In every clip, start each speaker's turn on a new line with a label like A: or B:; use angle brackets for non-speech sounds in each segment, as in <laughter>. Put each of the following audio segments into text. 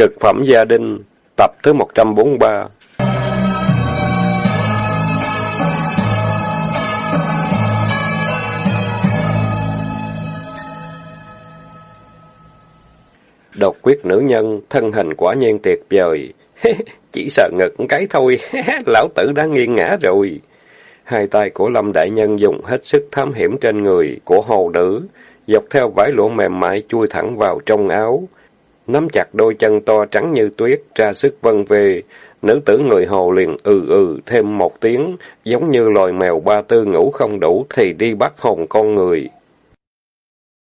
A: Cực phẩm gia đình, tập thứ 143 Độc quyết nữ nhân, thân hình quả nhiên tuyệt vời. <laughs> Chỉ sợ ngực cái thôi, <laughs> lão tử đã nghiêng ngã rồi. Hai tay của Lâm Đại Nhân dùng hết sức thám hiểm trên người của hồ nữ, dọc theo vải lụa mềm mại chui thẳng vào trong áo. Nắm chặt đôi chân to trắng như tuyết, ra sức vân về. Nữ tử người hồ liền ừ ừ thêm một tiếng, giống như loài mèo ba tư ngủ không đủ thì đi bắt hồn con người.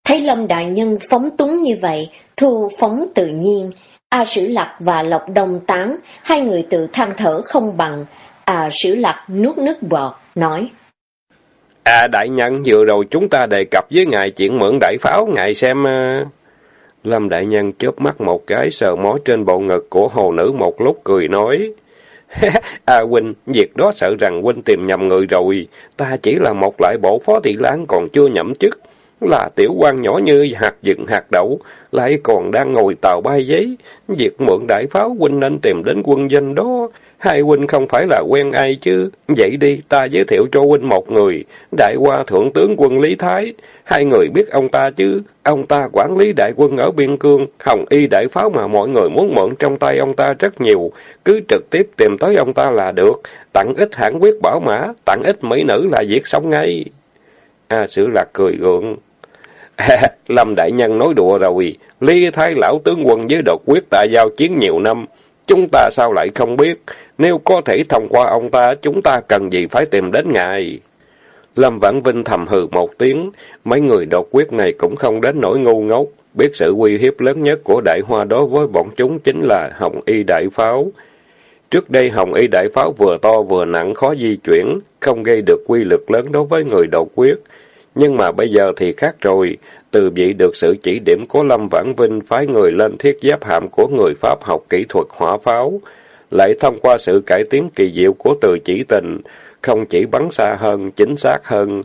B: Thấy Lâm Đại Nhân phóng túng như vậy, thu phóng tự nhiên. A Sử Lạc và Lộc Đông Tán, hai người tự than thở không bằng. A Sử Lạc nuốt nước bọt, nói.
A: À đại nhân, vừa rồi chúng ta đề cập với ngài chuyện mượn đại pháo, ngài xem... Uh... Lâm đại nhân chớp mắt một cái sờ mó trên bộ ngực của hồ nữ một lúc cười nói. <laughs> à huynh, việc đó sợ rằng huynh tìm nhầm người rồi. Ta chỉ là một lại bộ phó thị lãng còn chưa nhậm chức. Là tiểu quan nhỏ như hạt dựng hạt đậu, lại còn đang ngồi tàu bay giấy. Việc mượn đại pháo huynh nên tìm đến quân danh đó. Hai huynh không phải là quen ai chứ. Vậy đi, ta giới thiệu cho huynh một người. Đại qua thượng tướng quân Lý Thái. Hai người biết ông ta chứ. Ông ta quản lý đại quân ở biên cương. Hồng y đại pháo mà mọi người muốn mượn trong tay ông ta rất nhiều. Cứ trực tiếp tìm tới ông ta là được. Tặng ít hãng quyết bảo mã, tặng ít mỹ nữ là việc sống ngay. A Sử Lạc cười gượng. <laughs> Lâm Đại Nhân nói đùa rồi. Lý Thái lão tướng quân với đột quyết ta giao chiến nhiều năm. Chúng ta sao lại không biết? Nếu có thể thông qua ông ta, chúng ta cần gì phải tìm đến ngài? Lâm Vãn Vinh thầm hừ một tiếng, mấy người đột quyết này cũng không đến nỗi ngu ngốc, biết sự uy hiếp lớn nhất của đại hoa đối với bọn chúng chính là Hồng Y Đại Pháo. Trước đây Hồng Y Đại Pháo vừa to vừa nặng khó di chuyển, không gây được quy lực lớn đối với người đột quyết. Nhưng mà bây giờ thì khác rồi, từ vị được sự chỉ điểm của Lâm Vãn Vinh phái người lên thiết giáp hạm của người Pháp học kỹ thuật hỏa pháo, lại thông qua sự cải tiến kỳ diệu của từ chỉ tình, không chỉ bắn xa hơn, chính xác hơn,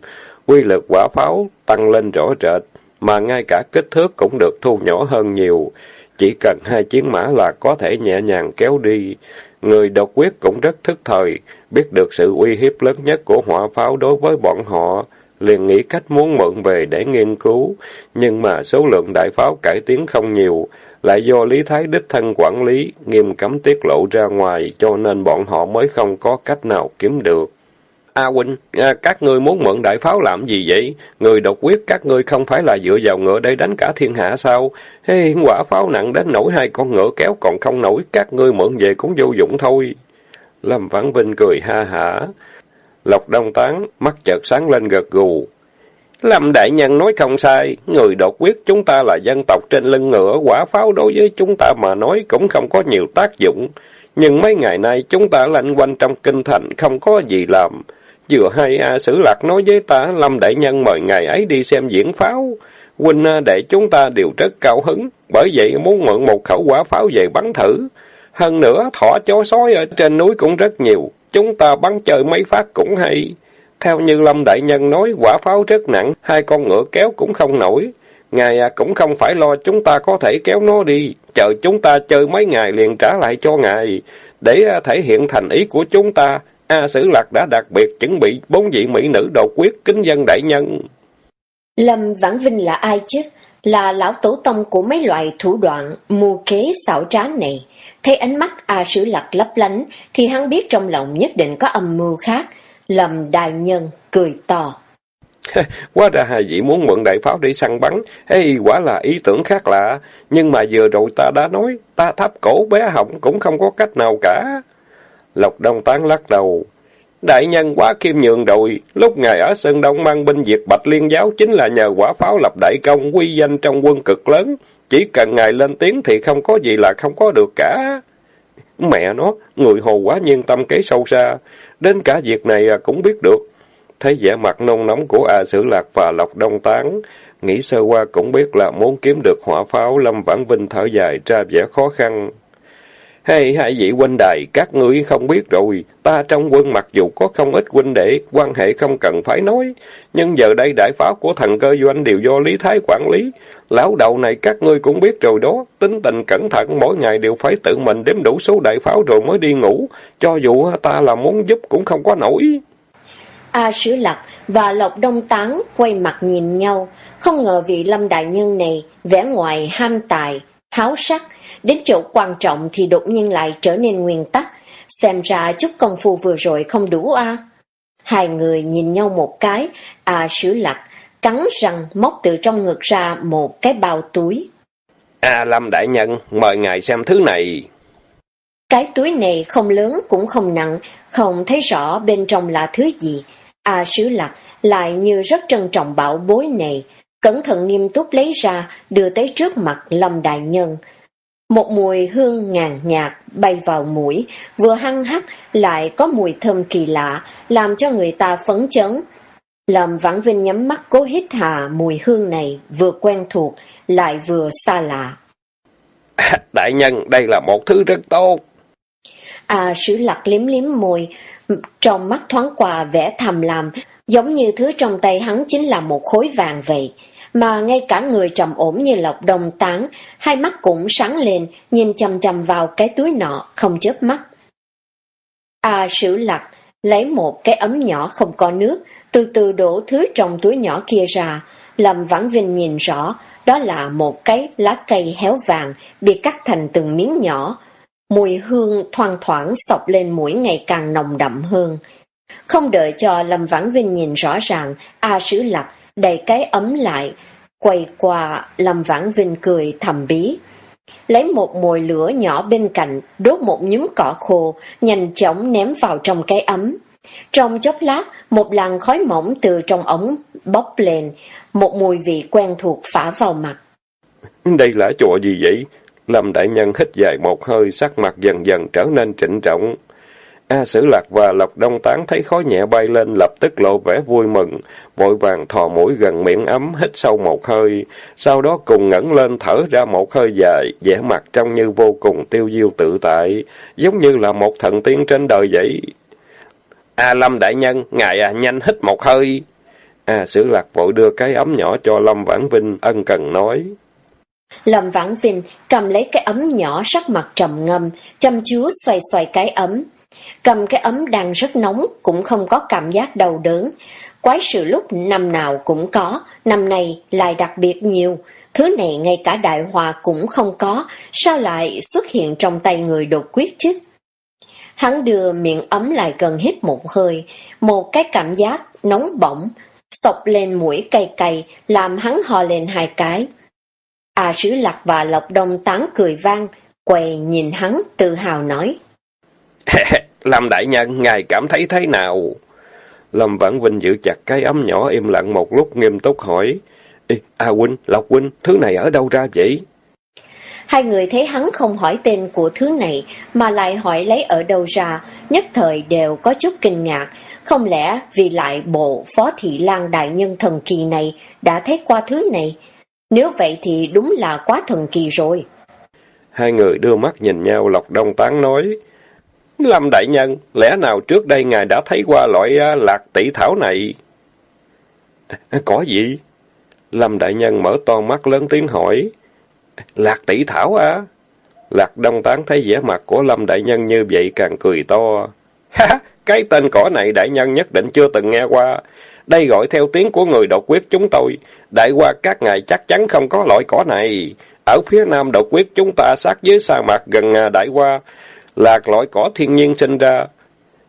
A: quy lực quả pháo tăng lên rõ rệt, mà ngay cả kích thước cũng được thu nhỏ hơn nhiều. Chỉ cần hai chiến mã là có thể nhẹ nhàng kéo đi. Người độc quyết cũng rất thức thời, biết được sự uy hiếp lớn nhất của hỏa pháo đối với bọn họ, liền nghĩ cách muốn mượn về để nghiên cứu. Nhưng mà số lượng đại pháo cải tiến không nhiều, lại do Lý Thái đích thân quản lý, nghiêm cấm tiết lộ ra ngoài, cho nên bọn họ mới không có cách nào kiếm được. A huynh, à, các ngươi muốn mượn đại pháo làm gì vậy? Người độc quyết các ngươi không phải là dựa vào ngựa để đánh cả thiên hạ sao? Hey, quả pháo nặng đến nổi hai con ngựa kéo còn không nổi, các ngươi mượn về cũng vô dụng thôi. Lâm Vãn Vinh cười ha hả. Lộc Đông Tán, mắt chợt sáng lên gật gù. Lâm Đại Nhân nói không sai, người đột quyết chúng ta là dân tộc trên lưng ngựa, quả pháo đối với chúng ta mà nói cũng không có nhiều tác dụng. Nhưng mấy ngày nay chúng ta lanh quanh trong kinh thành, không có gì làm. Vừa hay A Sử Lạc nói với ta, Lâm Đại Nhân mời ngày ấy đi xem diễn pháo. Huynh để chúng ta đều rất cao hứng, bởi vậy muốn mượn một khẩu quả pháo về bắn thử. Hơn nữa, thỏ chó sói ở trên núi cũng rất nhiều, chúng ta bắn chơi mấy phát cũng hay. Theo như Lâm Đại Nhân nói, quả pháo rất nặng, hai con ngựa kéo cũng không nổi. Ngài à, cũng không phải lo chúng ta có thể kéo nó đi, chờ chúng ta chơi mấy ngày liền trả lại cho ngài. Để à, thể hiện thành ý của chúng ta, A Sử Lạc đã đặc biệt chuẩn bị bốn vị mỹ nữ đột quyết kính dân đại nhân.
B: Lâm Vãn Vinh là ai chứ? Là lão tổ tông của mấy loại thủ đoạn mưu kế xảo trá này. Thấy ánh mắt A Sử Lạc lấp lánh, thì hắn biết trong lòng nhất định có âm mưu khác. lầm đại nhân cười to. <laughs>
A: Quá ra hai vị muốn mượn đại pháo để săn bắn, hay quả là ý tưởng khác lạ. Nhưng mà vừa rồi ta đã nói, ta tháp cổ bé họng cũng không có cách nào cả. Lộc Đông Tán lắc đầu. Đại nhân quá khiêm nhường rồi, lúc ngài ở Sơn Đông mang binh diệt Bạch Liên Giáo chính là nhờ quả pháo lập đại công quy danh trong quân cực lớn. Chỉ cần ngài lên tiếng thì không có gì là không có được cả. Mẹ nó, người hồ quá nhiên tâm kế sâu xa, đến cả việc này à, cũng biết được. Thấy vẻ mặt nông nóng của A Sử Lạc và Lộc Đông Tán, nghĩ sơ qua cũng biết là muốn kiếm được hỏa pháo, Lâm Vãn Vinh thở dài ra vẻ khó khăn. Hay hai vị huynh đài, các ngươi không biết rồi, ta trong quân mặc dù có không ít huynh đệ, quan hệ không cần phải nói, nhưng giờ đây đại pháo của thần cơ doanh đều do Lý Thái quản lý. Lão đầu này các ngươi cũng biết rồi đó, tính tình cẩn thận, mỗi ngày đều phải tự mình đếm đủ số đại pháo rồi mới đi ngủ, cho dù ta là muốn giúp cũng không có nổi.
B: A Sứ Lạc và Lộc Đông Tán quay mặt nhìn nhau, không ngờ vị lâm đại nhân này vẻ ngoài ham tài, háo sắc, đến chỗ quan trọng thì đột nhiên lại trở nên nguyên tắc, xem ra chút công phu vừa rồi không đủ a. Hai người nhìn nhau một cái, A Sứ Lạc cắn răng móc từ trong ngực ra một cái bao túi.
A: A Lâm đại nhân, mời ngài xem thứ này.
B: Cái túi này không lớn cũng không nặng, không thấy rõ bên trong là thứ gì. A Sứ Lạc lại như rất trân trọng bảo bối này, cẩn thận nghiêm túc lấy ra, đưa tới trước mặt Lâm Đại Nhân. Một mùi hương ngàn nhạt bay vào mũi, vừa hăng hắc lại có mùi thơm kỳ lạ, làm cho người ta phấn chấn. Lâm Vãn Vinh nhắm mắt cố hít hà mùi hương này vừa quen thuộc, lại vừa xa lạ. <laughs>
A: đại nhân, đây là một thứ rất tốt.
B: À, sử lạc liếm liếm môi, trong mắt thoáng qua vẻ thầm làm, giống như thứ trong tay hắn chính là một khối vàng vậy. Mà ngay cả người trầm ổn như lộc đồng tán, hai mắt cũng sáng lên, nhìn chầm chầm vào cái túi nọ, không chớp mắt. À sử lạc, lấy một cái ấm nhỏ không có nước, từ từ đổ thứ trong túi nhỏ kia ra. Lâm Vãn Vinh nhìn rõ, đó là một cái lá cây héo vàng, bị cắt thành từng miếng nhỏ, mùi hương thoang thoảng sọc lên mũi ngày càng nồng đậm hơn. Không đợi cho Lâm Vãn Vinh nhìn rõ ràng, A Sứ Lạc đầy cái ấm lại, quay qua Lâm Vãn Vinh cười thầm bí. Lấy một mồi lửa nhỏ bên cạnh, đốt một nhúm cỏ khô, nhanh chóng ném vào trong cái ấm. Trong chốc lát, một làn khói mỏng từ trong ống bốc lên, một mùi vị quen thuộc phả vào mặt.
A: Đây là chỗ gì vậy? Lâm Đại Nhân hít dài một hơi, sắc mặt dần dần trở nên trịnh trọng. A Sử Lạc và Lộc Đông Tán thấy khói nhẹ bay lên, lập tức lộ vẻ vui mừng, vội vàng thò mũi gần miệng ấm, hít sâu một hơi, sau đó cùng ngẩng lên thở ra một hơi dài, vẻ mặt trông như vô cùng tiêu diêu tự tại, giống như là một thần tiên trên đời vậy. A Lâm Đại Nhân, ngài à, nhanh hít một hơi. A Sử Lạc vội đưa cái ấm nhỏ cho Lâm Vãn Vinh, ân cần nói.
B: Lâm Vãn Vinh cầm lấy cái ấm nhỏ sắc mặt trầm ngâm, chăm chú xoay xoay cái ấm. Cầm cái ấm đang rất nóng, cũng không có cảm giác đau đớn. Quái sự lúc năm nào cũng có, năm nay lại đặc biệt nhiều. Thứ này ngay cả đại hòa cũng không có, sao lại xuất hiện trong tay người đột quyết chứ? Hắn đưa miệng ấm lại gần hít một hơi, một cái cảm giác nóng bỏng, sọc lên mũi cay cay, làm hắn hò lên hai cái. À Sứ Lạc và Lộc Đông tán cười vang, quầy nhìn hắn tự hào nói. <laughs>
A: Lâm Đại Nhân, ngài cảm thấy thế nào? Lâm Vãn Vinh giữ chặt cái ấm nhỏ im lặng một lúc nghiêm túc hỏi. Ê, A Huynh, Lộc Huynh, thứ này ở đâu ra vậy?
B: Hai người thấy hắn không hỏi tên của thứ này, mà lại hỏi lấy ở đâu ra, nhất thời đều có chút kinh ngạc. Không lẽ vì lại bộ Phó Thị Lan Đại Nhân thần kỳ này đã thấy qua thứ này? Nếu vậy thì đúng là quá thần kỳ rồi.
A: Hai người đưa mắt nhìn nhau Lộc Đông Tán nói. Lâm Đại Nhân, lẽ nào trước đây ngài đã thấy qua loại à, lạc tỷ thảo này? <laughs> Có gì? Lâm Đại Nhân mở to mắt lớn tiếng hỏi. Lạc tỷ thảo á? Lạc Đông Tán thấy vẻ mặt của Lâm Đại Nhân như vậy càng cười to. <laughs> Ha, cái tên cỏ này Đại Nhân nhất định chưa từng nghe qua. Đây gọi theo tiếng của người độc quyết chúng tôi. Đại qua các ngài chắc chắn không có loại cỏ này. Ở phía nam độc quyết chúng ta sát dưới sa mạc gần à, đại qua là loại cỏ thiên nhiên sinh ra.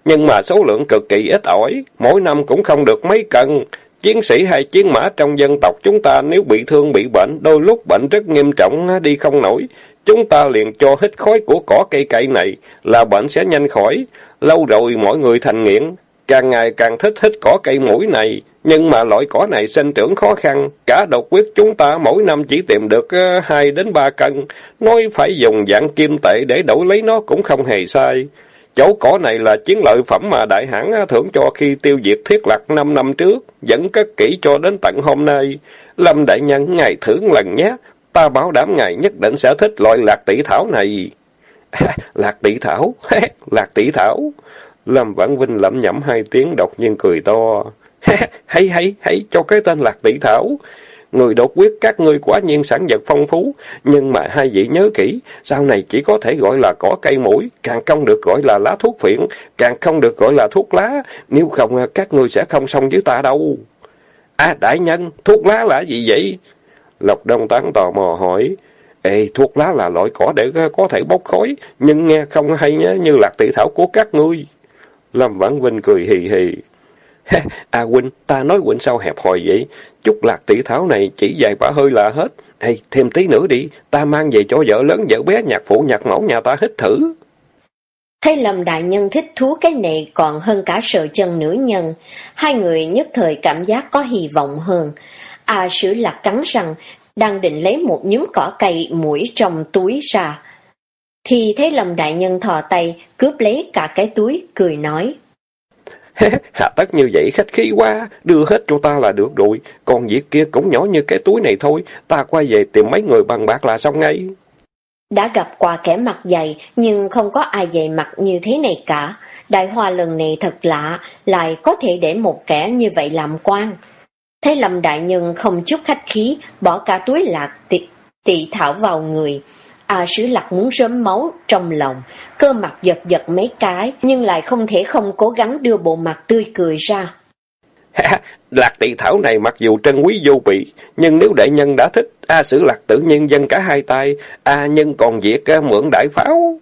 A: Nhưng mà số lượng cực kỳ ít ỏi, mỗi năm cũng không được mấy cân. Chiến sĩ hay chiến mã trong dân tộc chúng ta nếu bị thương bị bệnh, đôi lúc bệnh rất nghiêm trọng đi không nổi. Chúng ta liền cho hít khói của cỏ cây cậy này là bệnh sẽ nhanh khỏi. Lâu rồi mọi người thành nghiện, càng ngày càng thích hít cỏ cây mũi này. Nhưng mà loại cỏ này sinh trưởng khó khăn, cả độc quyết chúng ta mỗi năm chỉ tìm được ờ, uh, 2 đến 3 cân, nói phải dùng dạng kim tệ để đổi lấy nó cũng không hề sai. Chỗ cỏ này là chiến lợi phẩm mà đại hãng ờ, thưởng cho khi tiêu diệt thiết lạc 5 năm trước, vẫn cất kỹ cho đến tận hôm nay. Lâm đại nhân ngài thưởng lần nhé, ta bảo đảm ngài nhất định sẽ thích loại lạc tỷ thảo này. <laughs> Lạc tỷ thảo, <laughs> Lạc tỷ thảo. Lâm Vãn Vinh lẩm nhẩm hai tiếng đột nhiên cười to. <laughs> hay hay hay cho cái tên Lạc tỷ thảo. Người đột quyết các ngươi quả nhiên sản vật phong phú, nhưng mà hai vị nhớ kỹ, sau này chỉ có thể gọi là cỏ cây mũi, càng không được gọi là lá thuốc phiện, càng không được gọi là thuốc lá, nếu không các ngươi sẽ không xong với ta đâu. À đại nhân, thuốc lá là gì vậy? Lộc Đông Tán tò mò hỏi. Ê, thuốc lá là loại cỏ để ờ, có thể bốc khói, nhưng nghe không hay nhé, như lạc tỷ thảo của các ngươi. Lâm Vãn Vinh cười hì hì. À huynh, ta nói huynh sao hẹp hòi vậy? Chút lạc tỷ thảo này chỉ dài bả hơi là hết. Ê, thêm tí nữa đi, ta mang về cho vợ lớn vợ bé nhạc phụ nhạc mẫu nhà ta hít thử.
B: Thấy Lâm Đại Nhân thích thú cái này còn hơn cả sợ chân nữ nhân. Hai người nhất thời cảm giác có hy vọng hơn. À sử lạc cắn răng, đang định lấy một nhúm cỏ cây mũi trong túi ra. Thì thấy Lâm Đại Nhân thò tay, cướp lấy cả cái túi, cười nói.
A: Hạ tất như vậy khách khí quá, đưa hết cho ta là được rồi, còn việc kia cũng nhỏ như cái túi này thôi, ta quay về tìm mấy người bằng bạc là xong ngay.
B: Đã gặp qua kẻ mặt dày, nhưng không có ai dày mặt như thế này cả. Đại hoa lần này thật lạ, lại có thể để một kẻ như vậy làm quan. Thấy Lâm Đại Nhân không chút khách khí, bỏ cả túi lạc tị, tị thảo vào người. À sứ lạc muốn rớm máu trong lòng, cơ mặt giật giật mấy cái, nhưng lại không thể không cố gắng đưa bộ mặt tươi cười ra.
A: lạc tỷ thảo này mặc dù trân quý vô bị, nhưng nếu đại nhân đã thích, A sử lạc tự nhiên dân cả hai tay, A nhân còn việc mượn đại pháo.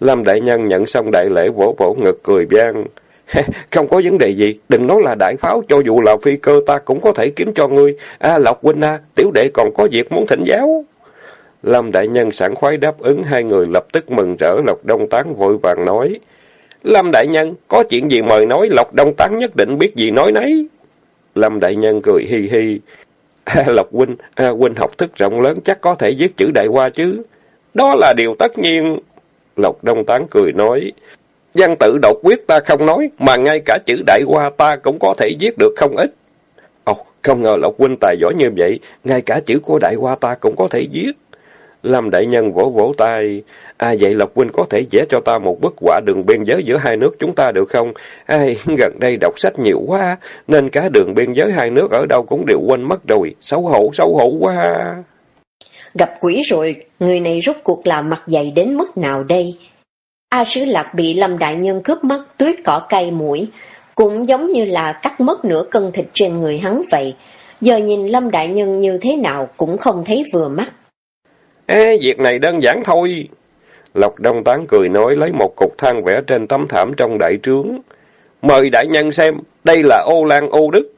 A: Lâm đại nhân nhận xong đại lễ vỗ vỗ ngực cười vang. không có vấn đề gì, đừng nói là đại pháo, cho dù là phi cơ ta cũng có thể kiếm cho ngươi. A Lộc huynh a, tiểu đệ còn có việc muốn thỉnh giáo. Lâm đại nhân sẵn khoái đáp ứng hai người lập tức mừng rỡ Lộc Đông Tán vội vàng nói. Lâm đại nhân, có chuyện gì mời nói, Lộc Đông Tán nhất định biết gì nói nấy. Lâm đại nhân cười hi hi. À, <laughs> Lộc huynh, à, huynh học thức rộng lớn chắc có thể viết chữ đại hoa chứ. Đó là điều tất nhiên. Lộc Đông Tán cười nói. Văn tự độc quyết ta không nói, mà ngay cả chữ đại hoa ta cũng có thể viết được không ít. Ồ, không ngờ Lộc huynh tài giỏi như vậy, ngay cả chữ của đại hoa ta cũng có thể viết. Lâm đại nhân vỗ vỗ tay. À vậy Lộc huynh có thể vẽ cho ta một bức họa đường biên giới giữa hai nước chúng ta được không? Ai, <laughs> gần đây đọc sách nhiều quá, nên cả đường biên giới hai nước ở đâu cũng đều quên mất rồi. Xấu hổ, xấu hổ quá.
B: Gặp quỷ rồi, người này rốt cuộc là mặt dày đến mức nào đây? A Sứ Lạc bị Lâm Đại Nhân cướp mất tuyết cỏ cây mũi, cũng giống như là cắt mất nửa cân thịt trên người hắn vậy. Giờ nhìn Lâm Đại Nhân như thế nào cũng không thấy vừa mắt.
A: Ê, việc này đơn giản thôi. Lộc Đông Tán cười nói lấy một cục than vẽ trên tấm thảm trong đại trướng. Mời đại nhân xem, đây là ô lan ô đức.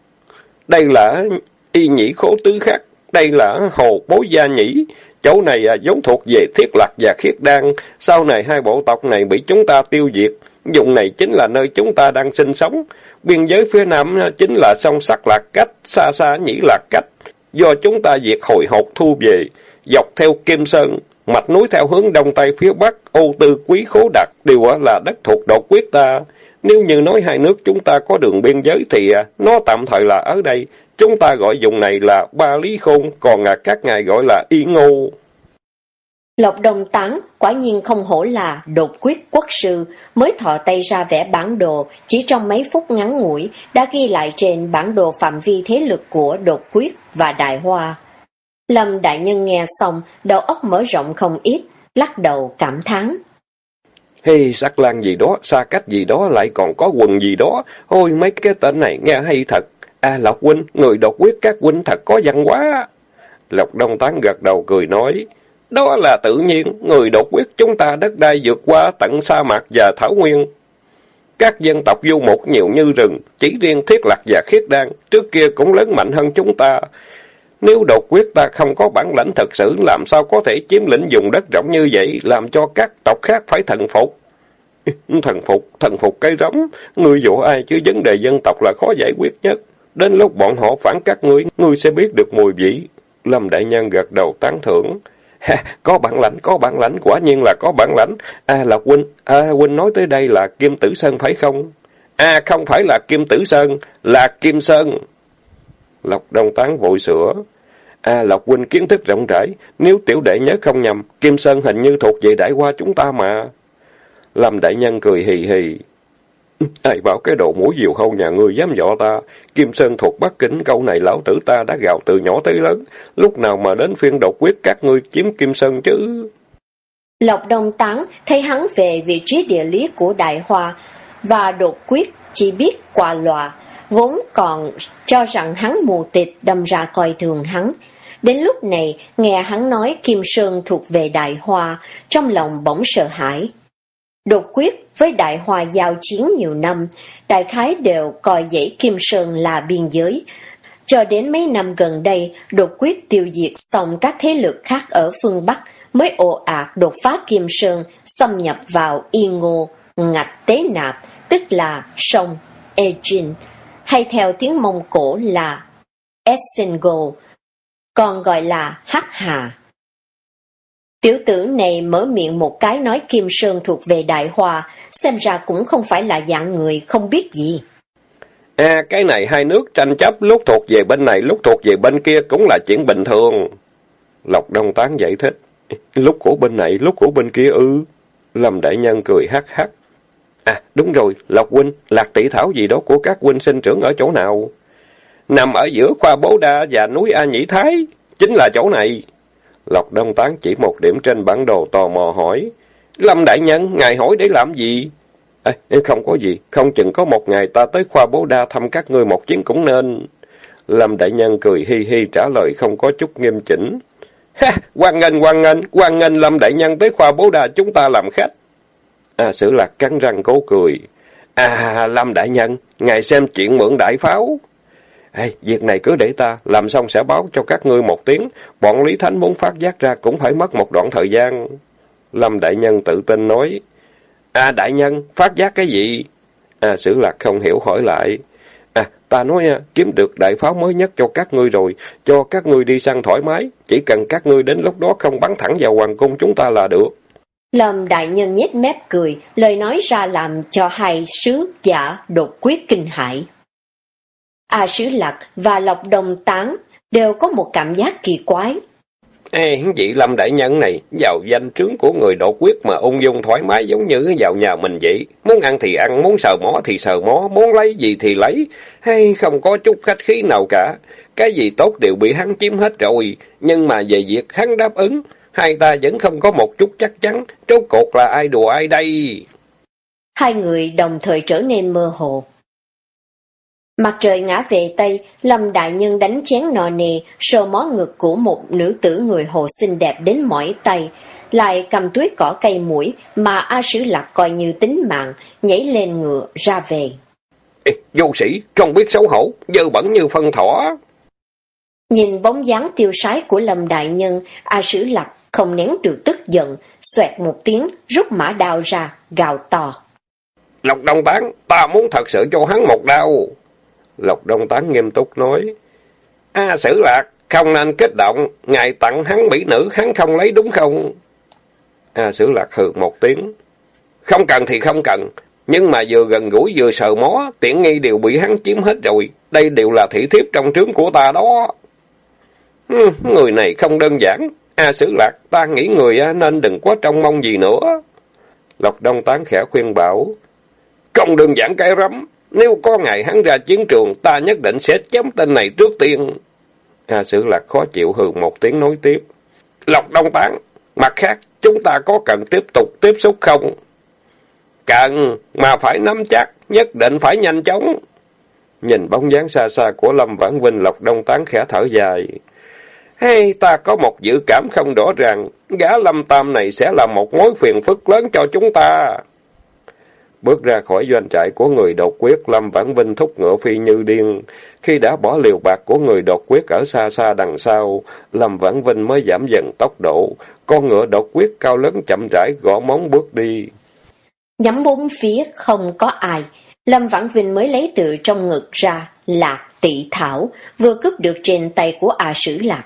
A: Đây là y nhĩ khố tứ khắc. Đây là hồ bố gia nhĩ. Chỗ này à, giống thuộc về thiết lạc và khiết đan. Sau này hai bộ tộc này bị chúng ta tiêu diệt. Dùng này chính là nơi chúng ta đang sinh sống. Biên giới phía nam à, chính là sông sắc lạc cách, xa xa nhĩ lạc cách. Do chúng ta diệt hồi hột thu về dọc theo Kim Sơn, mạch núi theo hướng đông tây phía bắc, ô tư quý khố đặc đều là đất thuộc đột quyết ta. Nếu như nói hai nước chúng ta có đường biên giới thì à, nó tạm thời là ở đây. Chúng ta gọi dùng này là Ba Lý Khôn, còn à, các ngài gọi là Y Ngô.
B: Lộc đồng tán, quả nhiên không hổ là đột quyết quốc sư, mới thọ tay ra vẽ bản đồ, chỉ trong mấy phút ngắn ngủi đã ghi lại trên bản đồ phạm vi thế lực của đột quyết và đại hoa. Lâm đại nhân nghe xong, đầu óc mở rộng không ít, lắc đầu cảm thán.
A: Hey, sắc lan gì đó, xa cách gì đó, lại còn có quần gì đó. Ôi, mấy cái tên này nghe hay thật. À, Lộc Huynh, người độc quyết các huynh thật có văn hóa. Lộc Đông Tán gật đầu cười nói. Đó là tự nhiên, người độc quyết chúng ta đất đai vượt qua tận sa mạc và thảo nguyên. Các dân tộc du mục nhiều như rừng, chỉ riêng thiết lạc và khiết đan, trước kia cũng lớn mạnh hơn chúng ta. Nếu đột quyết ta không có bản lãnh thật sự, làm sao có thể chiếm lĩnh dùng đất rộng như vậy, làm cho các tộc khác phải thần phục? <laughs> Thần phục, thần phục cái rắm, người dụ ai chứ vấn đề dân tộc là khó giải quyết nhất. Đến lúc bọn họ phản các ngươi, ngươi sẽ biết được mùi vị. Lâm Đại Nhân gật đầu tán thưởng. Ha, có bản lãnh, có bản lãnh, quả nhiên là có bản lãnh. À, là huynh, à, huynh nói tới đây là Kim Tử Sơn phải không? À, không phải là Kim Tử Sơn, là Kim Sơn. Lộc Đông Tán vội sửa. À Lộc huynh kiến thức rộng rãi, nếu tiểu đệ nhớ không nhầm, Kim Sơn hình như thuộc về đại hoa chúng ta mà. Lâm đại nhân cười hì hì. Ai bảo cái đồ mũi diều hâu nhà ngươi dám dọ ta, Kim Sơn thuộc Bắc Kính, câu này lão tử ta đã gào từ nhỏ tới lớn, lúc nào mà đến phiên độc quyết các ngươi chiếm Kim Sơn chứ?
B: Lộc Đông Tán thấy hắn về vị trí địa lý của Đại Hoa và đột quyết chỉ biết qua loa, vốn còn cho rằng hắn mù tịt đâm ra coi thường hắn. Đến lúc này, nghe hắn nói Kim Sơn thuộc về Đại Hoa, trong lòng bỗng sợ hãi. Đột quyết với Đại Hoa giao chiến nhiều năm, đại khái đều coi dãy Kim Sơn là biên giới. Cho đến mấy năm gần đây, đột quyết tiêu diệt xong các thế lực khác ở phương Bắc, mới ồ ạt đột phá Kim Sơn, xâm nhập vào Yên Ngô, Ngạch Tế Nạp, tức là sông Ejin, hay theo tiếng Mông Cổ là esingo, còn gọi là Hắc Hà. Tiểu tử này mở miệng một cái nói Kim Sơn thuộc về Đại Hoa, xem ra cũng không phải là dạng người không biết gì.
A: À, cái này hai nước tranh chấp lúc thuộc về bên này, lúc thuộc về bên kia cũng là chuyện bình thường. Lộc Đông Tán giải thích. <laughs> Lúc của bên này, lúc của bên kia ư. Lâm Đại Nhân cười hắc hắc. À, đúng rồi, Lộc Huynh, lạc tỷ thảo gì đó của các huynh sinh trưởng ở chỗ nào? Nằm ở giữa khoa Bố Đa và núi A Nhĩ Thái, chính là chỗ này. Lộc Đông Tán chỉ một điểm trên bản đồ tò mò hỏi. Lâm Đại Nhân, ngài hỏi để làm gì? À, không có gì, không chừng có một ngày ta tới khoa Bố Đa thăm các ngươi một chuyến cũng nên. Lâm Đại Nhân cười hi hi trả lời không có chút nghiêm chỉnh. Ha, quan ngân, quan ngân, quan ngân Lâm Đại Nhân tới khoa Bố Đa chúng ta làm khách. À, sử lạc cắn răng cố cười. À, Lâm Đại Nhân, ngài xem chuyện mượn đại pháo. Ê, việc này cứ để ta, làm xong sẽ báo cho các ngươi một tiếng. Bọn Lý Thánh muốn phát giác ra cũng phải mất một đoạn thời gian. Lâm Đại Nhân tự tin nói. À, Đại Nhân, phát giác cái gì? À, sử lạc không hiểu hỏi lại. À, ta nói à, kiếm được đại pháo mới nhất cho các ngươi rồi, cho các ngươi đi săn thoải mái. Chỉ cần các ngươi đến lúc đó không bắn thẳng vào hoàng cung chúng ta là được.
B: Lâm đại nhân nhếch mép cười, lời nói ra làm cho hai sứ giả đột quyết kinh hãi. A Sứ Lạc và Lộc Đồng Tán đều có một cảm giác kỳ quái.
A: Ê, vị Lâm Đại Nhân này, vào danh trướng của người độ quyết mà ung dung thoải mái giống như vào nhà mình vậy. Muốn ăn thì ăn, muốn sờ mó thì sờ mó, muốn lấy gì thì lấy, hay không có chút khách khí nào cả. Cái gì tốt đều bị hắn chiếm hết rồi, nhưng mà về việc hắn đáp ứng, hai ta vẫn không có một chút chắc chắn, rốt cuộc là ai đùa ai đây.
B: Hai người đồng thời trở nên mơ hồ. Mặt trời ngã về Tây, Lâm Đại Nhân đánh chén nò nề, sờ mó ngực của một nữ tử người hồ xinh đẹp đến mỏi tay, lại cầm túi cỏ cây mũi mà A Sử Lạc coi như tính mạng, nhảy lên ngựa ra về.
A: Ê, vô sĩ, không biết xấu hổ, dơ bẩn như phân thỏ.
B: Nhìn bóng dáng tiêu sái của Lâm Đại Nhân, A Sử Lạc không nén được tức giận, xoẹt một tiếng, rút mã đao ra, gào to.
A: Lộc Đông Tán, ta muốn thật sự cho hắn một đau. Lộc Đông Tán nghiêm túc nói. A Sử Lạc, không nên kích động, ngài tặng hắn mỹ nữ, hắn không lấy đúng không? A Sử Lạc hừ một tiếng. Không cần thì không cần, nhưng mà vừa gần gũi vừa sờ mó, tiện nghi đều bị hắn chiếm hết rồi. Đây đều là thị thiếp trong trướng của ta đó. Người này không đơn giản. A Sử Lạc, ta nghĩ người nên đừng có trông mong gì nữa. Lộc Đông Tán khẽ khuyên bảo. Không đơn giản cái rắm, nếu có ngày hắn ra chiến trường, ta nhất định sẽ chấm tên này trước tiên. A Sử Lạc khó chịu hừ một tiếng nói tiếp. Lộc Đông Tán, mặt khác, chúng ta có cần tiếp tục tiếp xúc không? Cần, mà phải nắm chắc, nhất định phải nhanh chóng. Nhìn bóng dáng xa xa của Lâm Vãn Vinh, Lộc Đông Tán khẽ thở dài. Hay ta có một dự cảm không rõ ràng, gã Lâm Tam này sẽ là một mối phiền phức lớn cho chúng ta. Bước ra khỏi doanh trại của người đột quyết, Lâm Vãn Vinh thúc ngựa phi như điên. Khi đã bỏ liều bạc của người đột quyết ở xa xa đằng sau, Lâm Vãn Vinh mới giảm dần tốc độ. Con ngựa đột quyết cao lớn chậm rãi gõ móng bước đi.
B: Nhắm bốn phía không có ai, Lâm Vãn Vinh mới lấy từ trong ngực ra là tỷ thảo, vừa cướp được trên tay của A Sử Lạc.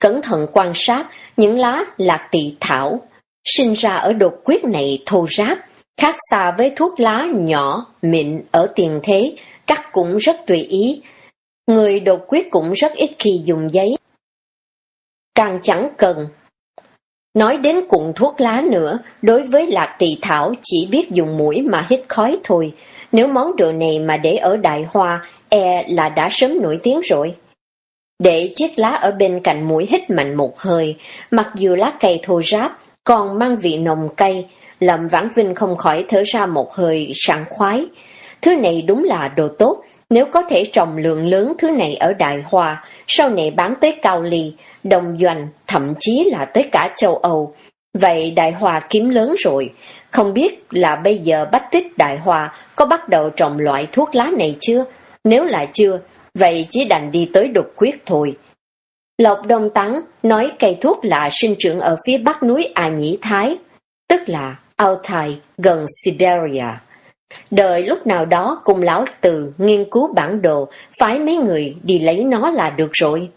B: Cẩn thận quan sát, những lá lạc tỵ thảo sinh ra ở đột quyết này thô ráp, khác xa với thuốc lá nhỏ, mịn ở tiền thế, cắt cũng rất tùy ý. Người đột quyết cũng rất ít khi dùng giấy, càng chẳng cần. Nói đến cuộn thuốc lá nữa, đối với Lạc Tỳ Thảo chỉ biết dùng mũi mà hít khói thôi. Nếu món đồ này mà để ở Đại Hoa, e là đã sớm nổi tiếng rồi. Để chiếc lá ở bên cạnh mũi hít mạnh một hơi, mặc dù lá cây thô ráp, còn mang vị nồng cây, Lâm Vãn Vinh không khỏi thở ra một hơi sảng khoái. Thứ này đúng là đồ tốt, nếu có thể trồng lượng lớn thứ này ở Đại Hoa, sau này bán tới Cao Ly, Đồng Doanh, thậm chí là tới cả châu Âu. Vậy Đại Hoa kiếm lớn rồi, không biết là bây giờ Bách Tích Đại Hoa có bắt đầu trồng loại thuốc lá này chưa? Nếu là chưa, vậy chỉ đành đi tới đột quyết thôi. Lộc Đông Tắng nói cây thuốc lạ sinh trưởng ở phía bắc núi A Nhĩ Thái, tức là Altai gần Siberia. Đợi lúc nào đó cùng lão từ nghiên cứu bản đồ, phái mấy người đi lấy nó là được rồi.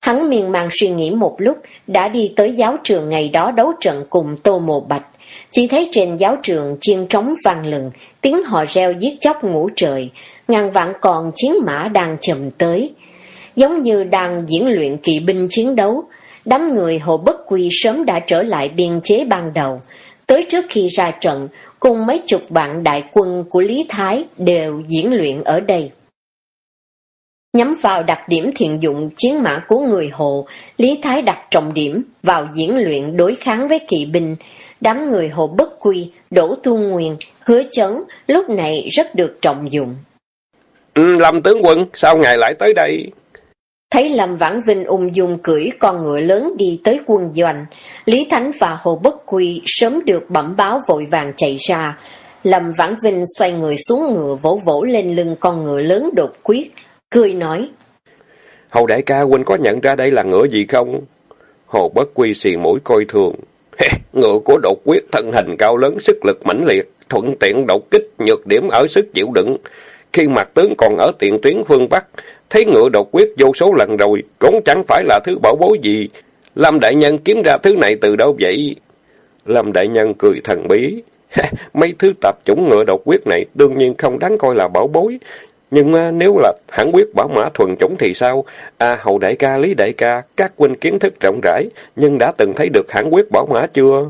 B: Hắn miên man suy nghĩ một lúc, đã đi tới giáo trường ngày đó đấu trận cùng Tô Mộ Bạch. Chỉ thấy trên giáo trường chiên trống vang lừng, tiếng họ reo giết chóc ngủ trời, ngàn vạn còn chiến mã đang chậm tới. Giống như đang diễn luyện kỵ binh chiến đấu, đám người hồ bất quy sớm đã trở lại biên chế ban đầu. Tới trước khi ra trận, cùng mấy chục vạn đại quân của Lý Thái đều diễn luyện ở đây. Nhắm vào đặc điểm thiện dụng chiến mã của người Hồ, Lý Thái đặt trọng điểm vào diễn luyện đối kháng với kỵ binh. Đám người Hồ bất quy, đổ tu nguyên, hứa chấn, lúc này rất được trọng dụng.
A: Ừ, Lâm tướng quân, sao ngài lại tới đây?
B: Thấy Lâm Vãn Vinh ung dung cưỡi con ngựa lớn đi tới quân doanh, Lý Thánh và Hồ Bất Quy sớm được bẩm báo vội vàng chạy ra. Lâm Vãn Vinh xoay người xuống ngựa vỗ vỗ lên lưng con ngựa lớn đột quyết, cười nói.
A: Hầu đại ca huynh có nhận ra đây là ngựa gì không? Hồ Bất Quy xì mũi coi thường. ngựa của đột quyết thân hình cao lớn sức lực mãnh liệt, thuận tiện đột kích, nhược điểm ở sức chịu đựng. Khi mặt tướng còn ở tiền tuyến phương Bắc, thấy ngựa đột quyết vô số lần rồi, cũng chẳng phải là thứ bảo bối gì. Lâm Đại Nhân kiếm ra thứ này từ đâu vậy? Lâm Đại Nhân cười thần bí. <laughs> Mấy thứ tạp chủng ngựa độc quyết này đương nhiên không đáng coi là bảo bối. Nhưng à, nếu là hãng quyết bảo mã thuần chủng thì sao? À, hầu đại ca, lý đại ca, các huynh kiến thức rộng rãi, nhưng đã từng thấy được hãng quyết bảo mã chưa?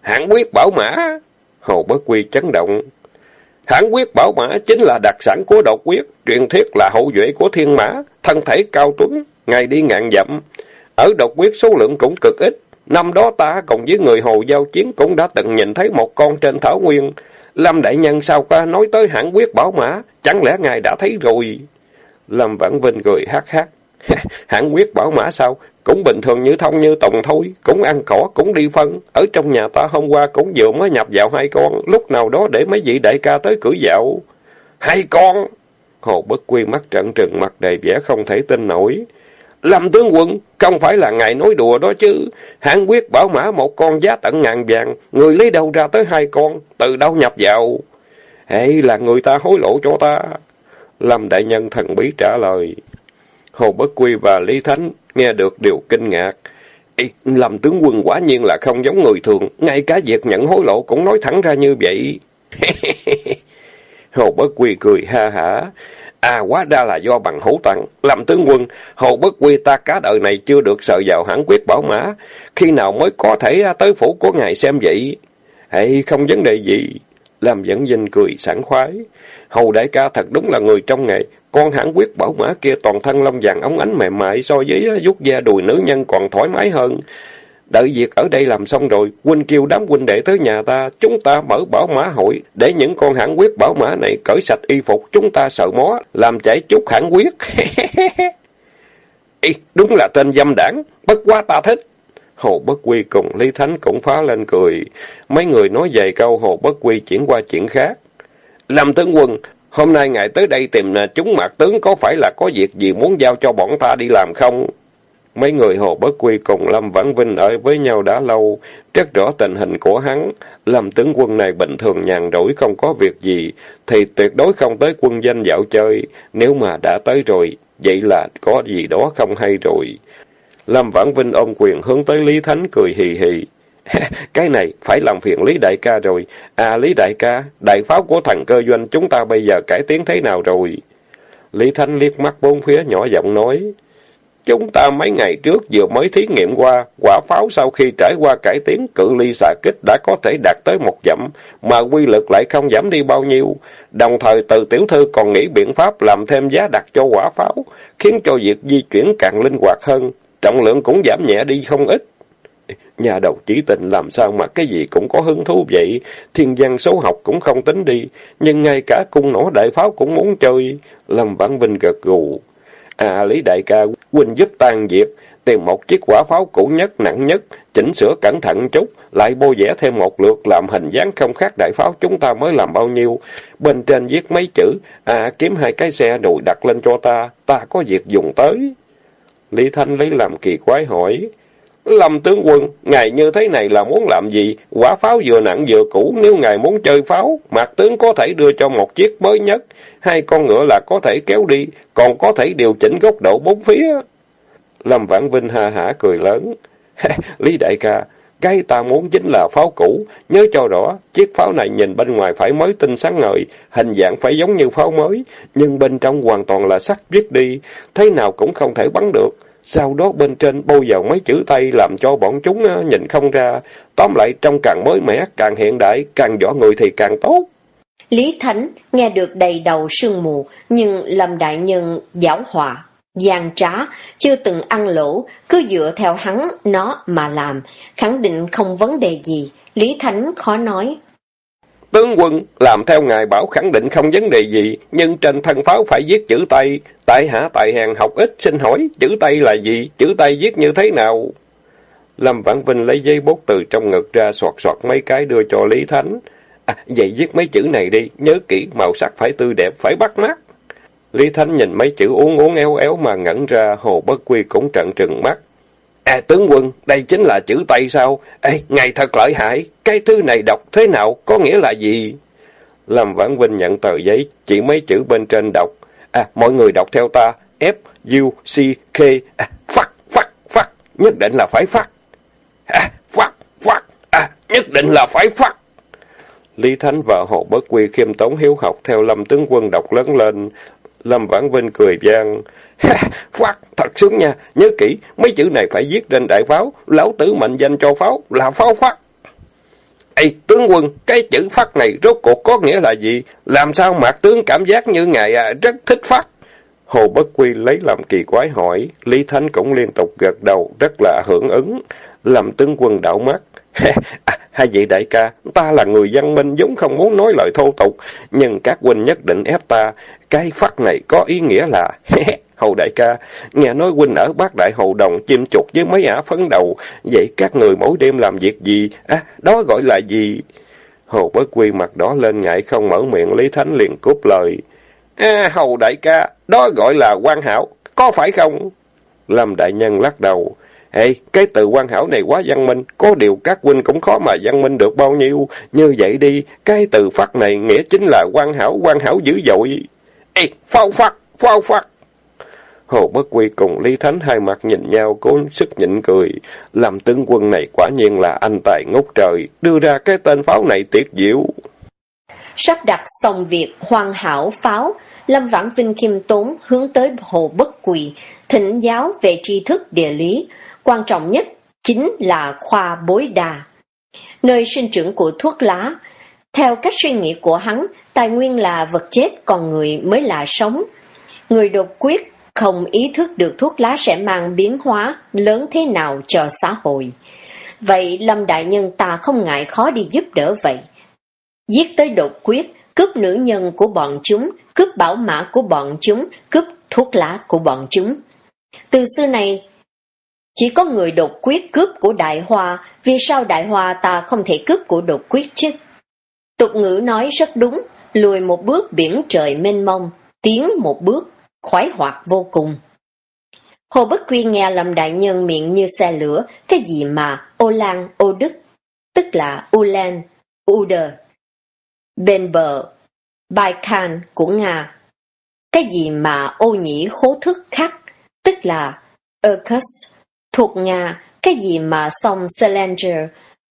A: Hãng quyết bảo mã? Hồ Bất Quy chấn động. Hãng quyết bảo mã chính là đặc sản của độc quyết, truyền thuyết là hậu duệ của thiên mã, thân thể cao tuấn, ngày đi ngàn dặm. Ở độc quyết số lượng cũng cực ít, năm đó ta cùng với người hồ giao chiến cũng đã từng nhìn thấy một con trên thảo nguyên. Lâm Đại Nhân sao qua nói tới hãng quyết bảo mã, chẳng lẽ ngài đã thấy rồi? Lâm Vãn Vinh cười hát hát. <laughs> hãng quyết bảo mã sao? Cũng bình thường như thông như tùng thôi, cũng ăn cỏ, cũng đi phân. Ở trong nhà ta hôm qua cũng vừa mới nhập vào hai con, lúc nào đó để mấy vị đại ca tới cử dạo. Hai con! Hồ Bất Quy mắt trận trừng mặt đầy vẻ không thể tin nổi. Lâm tướng quân, không phải là ngài nói đùa đó chứ. Hãng quyết bảo mã một con giá tận ngàn vàng, người lấy đâu ra tới hai con, từ đâu nhập vào. Hay là người ta hối lộ cho ta? Lâm đại nhân thần bí trả lời. Hồ Bất Quy và Lý Thánh nghe được điều kinh ngạc. Ê, làm tướng quân quả nhiên là không giống người thường, ngay cả việc nhận hối lộ cũng nói thẳng ra như vậy. <laughs> Hồ Bất Quy cười ha hả. À quá ra là do bằng hữu tặng. làm tướng quân, Hồ Bất Quy ta cả đời này chưa được sợ vào hãng quyết bảo mã. Khi nào mới có thể tới phủ của ngài xem vậy? Hay không vấn đề gì? làm dẫn dinh cười sảng khoái. Hầu đại ca thật đúng là người trong nghề, con hãng quyết bảo mã kia toàn thân lông vàng ống ánh mềm mại so với vuốt da đùi nữ nhân còn thoải mái hơn. Đợi việc ở đây làm xong rồi, huynh kêu đám huynh đệ tới nhà ta, chúng ta mở bảo mã hội, để những con hãng quyết bảo mã này cởi sạch y phục, chúng ta sợ mó, làm chảy chút hãng quyết. <laughs> Ê, đúng là tên dâm đảng, bất quá ta thích. Hồ Bất Quy cùng Lý Thánh cũng phá lên cười. Mấy người nói vài câu Hồ Bất Quy chuyển qua chuyện khác. Lâm tướng quân, hôm nay ngài tới đây tìm à, chúng mạc tướng có phải là có việc gì muốn giao cho bọn ta đi làm không? Mấy người Hồ Bất Quy cùng Lâm Vãn Vinh ở với nhau đã lâu, rất rõ tình hình của hắn. Lâm tướng quân này bình thường nhàn rỗi không có việc gì, thì tuyệt đối không tới quân danh dạo chơi. Nếu mà đã tới rồi, vậy là có gì đó không hay rồi. Lâm Vãn Vinh ôm quyền hướng tới Lý Thánh cười hì hì. <laughs> cái này phải làm phiền Lý Đại ca rồi. À Lý Đại ca, đại pháo của thằng cơ doanh chúng ta bây giờ cải tiến thế nào rồi? Lý thanh liếc mắt bốn phía nhỏ giọng nói. Chúng ta mấy ngày trước vừa mới thí nghiệm qua, quả pháo sau khi trải qua cải tiến cự ly xạ kích đã có thể đạt tới một dặm, mà quy lực lại không giảm đi bao nhiêu. Đồng thời từ tiểu thư còn nghĩ biện pháp làm thêm giá đặt cho quả pháo, khiến cho việc di chuyển càng linh hoạt hơn, trọng lượng cũng giảm nhẹ đi không ít. Nhà đầu chỉ tình làm sao mà cái gì cũng có hứng thú vậy, thiên văn số học cũng không tính đi, nhưng ngay cả cung nổ đại pháo cũng muốn chơi. Lâm Văn Vinh gật gù. À Lý Đại ca, huynh giúp tan việc, tìm một chiếc quả pháo cũ nhất, nặng nhất, chỉnh sửa cẩn thận chút, lại bôi vẽ thêm một lượt làm hình dáng không khác đại pháo chúng ta mới làm bao nhiêu. Bên trên viết mấy chữ, à kiếm hai cái xe đùi đặt lên cho ta, ta có việc dùng tới. Lý Thanh lấy làm kỳ quái hỏi, Lâm tướng quân, ngài như thế này là muốn làm gì? Quả pháo vừa nặng vừa cũ, nếu ngài muốn chơi pháo, mặt tướng có thể đưa cho một chiếc mới nhất. Hai con ngựa là có thể kéo đi, còn có thể điều chỉnh góc độ bốn phía. Lâm Vãn Vinh ha hả cười lớn. <laughs> Lý đại ca, cái ta muốn chính là pháo cũ, nhớ cho rõ, chiếc pháo này nhìn bên ngoài phải mới tinh sáng ngời, hình dạng phải giống như pháo mới, nhưng bên trong hoàn toàn là sắt viết đi, thế nào cũng không thể bắn được. Sau đó bên trên bôi vào mấy chữ tay làm cho bọn chúng nhìn không ra. Tóm lại trong càng mới mẻ, càng hiện đại, càng võ người thì càng tốt.
B: Lý Thánh nghe được đầy đầu sương mù, nhưng Lâm Đại Nhân giáo hòa, gian trá, chưa từng ăn lỗ, cứ dựa theo hắn nó mà làm, khẳng định không vấn đề gì. Lý Thánh khó nói.
A: Tướng quân, làm theo ngài bảo khẳng định không vấn đề gì, nhưng trên thân pháo phải viết chữ tay. Tại hạ tại hàng học ít, xin hỏi, chữ tay là gì? Chữ tay viết như thế nào? Lâm Vãn Vinh lấy giấy bút từ trong ngực ra, soạt soạt mấy cái đưa cho Lý Thánh. À, vậy viết mấy chữ này đi, nhớ kỹ, màu sắc phải tươi đẹp, phải bắt mắt. Lý Thánh nhìn mấy chữ uốn uốn éo éo mà ngẩn ra, Hồ Bất Quy cũng trận trừng mắt. À tướng quân, đây chính là chữ Tây sao? Ê, ngài thật lợi hại, cái thứ này đọc thế nào, có nghĩa là gì? Lâm Vãn Vinh nhận tờ giấy, chỉ mấy chữ bên trên đọc. À, mọi người đọc theo ta, F, U, C, K, à, phát, phát, phát, nhất định là phải phát. À, phát, phát, à, nhất định là phải phát. Lý Thánh và Hồ Bất Quy khiêm tốn hiếu học theo Lâm Tướng Quân đọc lớn lên. Lâm Vãn Vinh cười vang. <laughs> Phát, thật sướng nha, nhớ kỹ, mấy chữ này phải viết trên đại pháo, lão tử mệnh danh cho pháo, là pháo phát. Ê, tướng quân, cái chữ phát này rốt cuộc có nghĩa là gì? Làm sao mạc tướng cảm giác như ngài à, rất thích phát? Hồ Bất Quy lấy làm kỳ quái hỏi, Lý Thánh cũng liên tục gật đầu, rất là hưởng ứng. Làm tướng quân đảo mắt. <laughs> à, hai vị đại ca, ta là người văn minh giống không muốn nói lời thô tục, nhưng các huynh nhất định ép ta. Cái phát này có ý nghĩa là, <laughs> Hầu đại ca, nghe nói huynh ở bác đại hầu đồng chim chục với mấy ả phấn đầu, vậy các người mỗi đêm làm việc gì? À, đó gọi là gì? Hồ Bất Quy mặt đỏ lên ngại không mở miệng, Lý Thánh liền cúp lời. À, hầu đại ca, đó gọi là quan hảo, có phải không? Lâm đại nhân lắc đầu. Ê, cái từ quan hảo này quá văn minh, có điều các huynh cũng khó mà văn minh được bao nhiêu. Như vậy đi, cái từ phật này nghĩa chính là quan hảo, quan hảo dữ dội. Ê, phao phật, phao phật. Hồ Bất Quy cùng Lý Thánh hai mặt nhìn nhau cố sức nhịn cười. Làm tướng quân này quả nhiên là anh tài ngốc trời, đưa ra cái tên pháo này tuyệt diệu.
B: Sắp đặt xong việc hoàn hảo pháo, Lâm Vãn Vinh Kim Tốn hướng tới Hồ Bất Quỳ, thỉnh giáo về tri thức địa lý. Quan trọng nhất chính là khoa bối đà, nơi sinh trưởng của thuốc lá. Theo cách suy nghĩ của hắn, tài nguyên là vật chết, còn người mới là sống. Người đột quyết không ý thức được thuốc lá sẽ mang biến hóa lớn thế nào cho xã hội. Vậy Lâm Đại Nhân ta không ngại khó đi giúp đỡ vậy. Giết tới đột quyết, cướp nữ nhân của bọn chúng, cướp bảo mã của bọn chúng, cướp thuốc lá của bọn chúng. Từ xưa này, chỉ có người đột quyết cướp của đại hoa, vì sao đại hoa ta không thể cướp của đột quyết chứ? Tục ngữ nói rất đúng, lùi một bước biển trời mênh mông, tiến một bước khoái hoạt vô cùng. Hồ Bất Quy nghe Lâm Đại Nhân miệng như xe lửa, cái gì mà ô lan, ô đức, tức là Ulan, Uder, bên bờ, Baikal của Nga. Cái gì mà ô nhĩ khố thức khắc, tức là Irkutsk, thuộc Nga, cái gì mà sông Selanger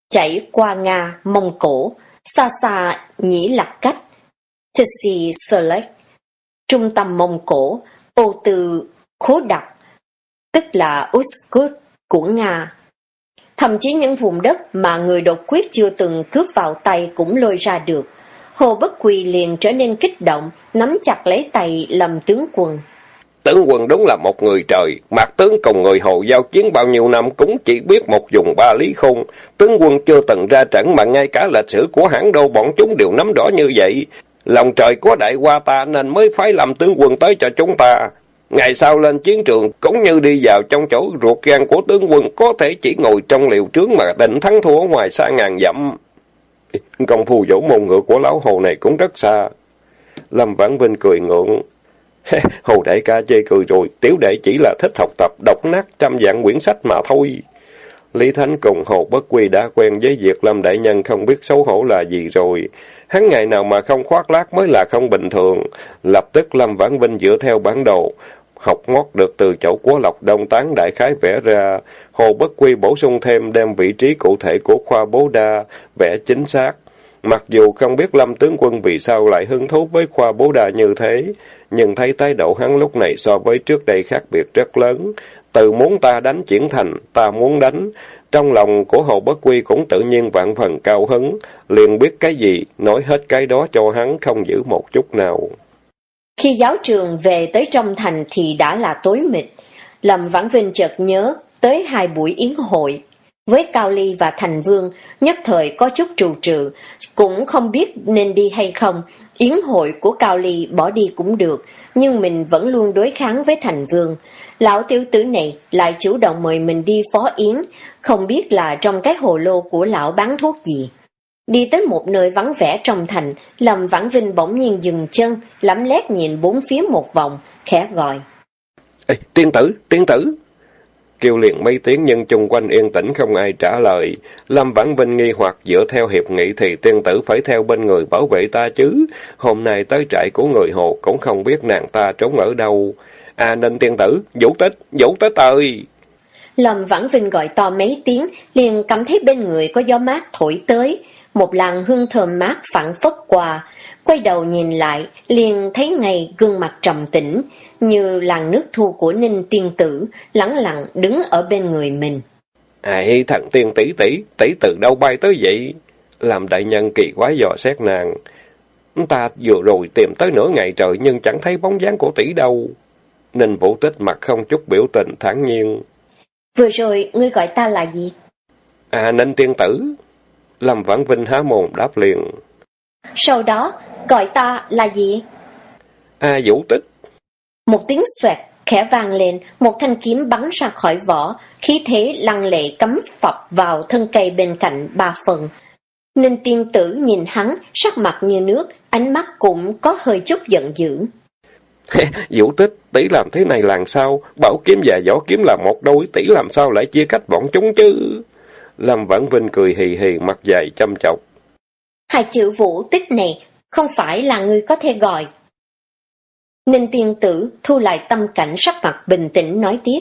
B: chảy qua Nga, Mông Cổ, xa xa nhĩ lạc cách, Tsi Select, trung tâm Mông Cổ, ô từ khố đặc, tức là Uskut của Nga. Thậm chí những vùng đất mà người đột quyết chưa từng cướp vào tay cũng lôi ra được. Hồ Bất Quỳ liền trở nên kích động, nắm chặt lấy tay lầm tướng quân.
A: Tướng quân đúng là một người trời, mặt tướng cùng người Hồ giao chiến bao nhiêu năm cũng chỉ biết một dùng ba lý khung. Tướng quân chưa từng ra trận mà ngay cả lịch sử của hãng đô bọn chúng đều nắm rõ như vậy. Lòng trời có đại qua ta nên mới phái làm tướng quân tới cho chúng ta. Ngày sau lên chiến trường cũng như đi vào trong chỗ ruột gan của tướng quân có thể chỉ ngồi trong liều trướng mà định thắng thua ngoài xa ngàn dặm. Công phu dỗ môn ngựa của lão hồ này cũng rất xa. Lâm Vãn Vinh cười ngượng. Hồ đại ca chê cười rồi, tiểu đệ chỉ là thích học tập, đọc nát trăm dạng quyển sách mà thôi. Lý Thánh cùng Hồ Bất Quy đã quen với việc Lâm Đại Nhân không biết xấu hổ là gì rồi. Hắn ngày nào mà không khoác lác mới là không bình thường. Lập tức Lâm Vãn Vinh dựa theo bản đồ, học ngót được từ chỗ của Lộc Đông Tán đại khái vẽ ra. Hồ Bất Quy bổ sung thêm đem vị trí cụ thể của khoa bố đa, vẽ chính xác. Mặc dù không biết Lâm tướng quân vì sao lại hứng thú với khoa bố đa như thế, nhưng thấy thái độ hắn lúc này so với trước đây khác biệt rất lớn. Từ muốn ta đánh chuyển thành, ta muốn đánh. Trong lòng của Hồ Bất Quy cũng tự nhiên vạn phần cao hứng, liền biết cái gì, nói hết cái đó cho hắn không giữ một chút nào.
B: Khi giáo trường về tới trong thành thì đã là tối mịt. Lâm Vãn Vinh chợt nhớ tới hai buổi yến hội. Với Cao Ly và Thành Vương, nhất thời có chút trù trừ, cũng không biết nên đi hay không. Yến hội của Cao Ly bỏ đi cũng được, nhưng mình vẫn luôn đối kháng với Thành Vương. Lão tiểu tử này lại chủ động mời mình đi phó yến, không biết là trong cái hồ lô của lão bán thuốc gì. Đi tới một nơi vắng vẻ trong thành, Lâm Vãn Vinh bỗng nhiên dừng chân, lắm lét nhìn bốn phía một vòng, khẽ gọi.
A: Ê, tiên tử, tiên tử! Kêu liền mấy tiếng nhưng chung quanh yên tĩnh không ai trả lời. Lâm Vãn Vinh nghi hoặc dựa theo hiệp nghị thì tiên tử phải theo bên người bảo vệ ta chứ. Hôm nay tới trại của người Hồ cũng không biết nàng ta trốn ở đâu. À nên tiên tử, vũ tích, vũ tích ơi!
B: Lâm Vãn Vinh gọi to mấy tiếng, liền cảm thấy bên người có gió mát thổi tới một làn hương thơm mát phản phất qua, quay đầu nhìn lại, liền thấy ngày gương mặt trầm tĩnh, như làn nước thu của Ninh tiên tử, lắng lặng đứng ở bên người mình.
A: Ai, thằng tiên tỷ tỷ, tỷ từ đâu bay tới vậy? Làm đại nhân kỳ quái dò xét nàng. Ta vừa rồi tìm tới nửa ngày trời nhưng chẳng thấy bóng dáng của tỷ đâu. Ninh vũ tích mặt không chút biểu tình, thản nhiên.
B: Vừa rồi, ngươi gọi ta là gì?
A: À, Ninh tiên tử. Lâm Vãn Vinh há mồm đáp liền.
B: Sau đó, gọi ta là gì?
A: A Vũ Tích.
B: Một tiếng xoẹt, khẽ vang lên, một thanh kiếm bắn ra khỏi vỏ, khí thế lăng lệ cắm phập vào thân cây bên cạnh ba phần. Ninh tiên tử nhìn hắn, sắc mặt như nước, ánh mắt cũng có hơi chút giận dữ. <laughs>
A: Vũ tích, tỷ làm thế này làm sao? Bảo kiếm và võ kiếm là một đôi, tỷ làm sao lại chia cách bọn chúng chứ? Lâm Vãn Vinh cười hì hì mặt dài chăm chọc.
B: Hai chữ vũ tích này không phải là người có thể gọi. Ninh tiên tử thu lại tâm cảnh sắc mặt bình tĩnh nói tiếp.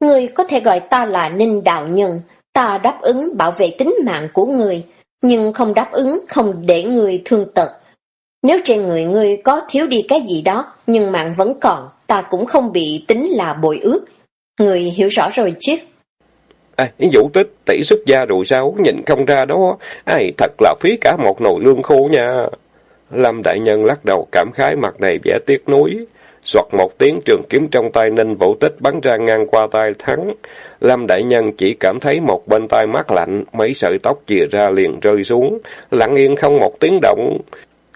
B: Người có thể gọi ta là Ninh Đạo Nhân, ta đáp ứng bảo vệ tính mạng của người, nhưng không đáp ứng không để người thương tật. Nếu trên người ngươi có thiếu đi cái gì đó, nhưng mạng vẫn còn, ta cũng không bị tính là bội ước. Người hiểu rõ rồi chứ?
A: À, vũ tích, tỷ xuất gia rồi sao? Nhìn không ra đó. Ai, thật là phí cả một nồi lương khô nha. Lâm Đại Nhân lắc đầu cảm khái mặt này vẻ tiếc nuối. Soạt một tiếng trường kiếm trong tay ninh vũ tích bắn ra ngang qua tay thắng. Lâm Đại Nhân chỉ cảm thấy một bên tay mát lạnh, mấy sợi tóc chìa ra liền rơi xuống, lặng yên không một tiếng động.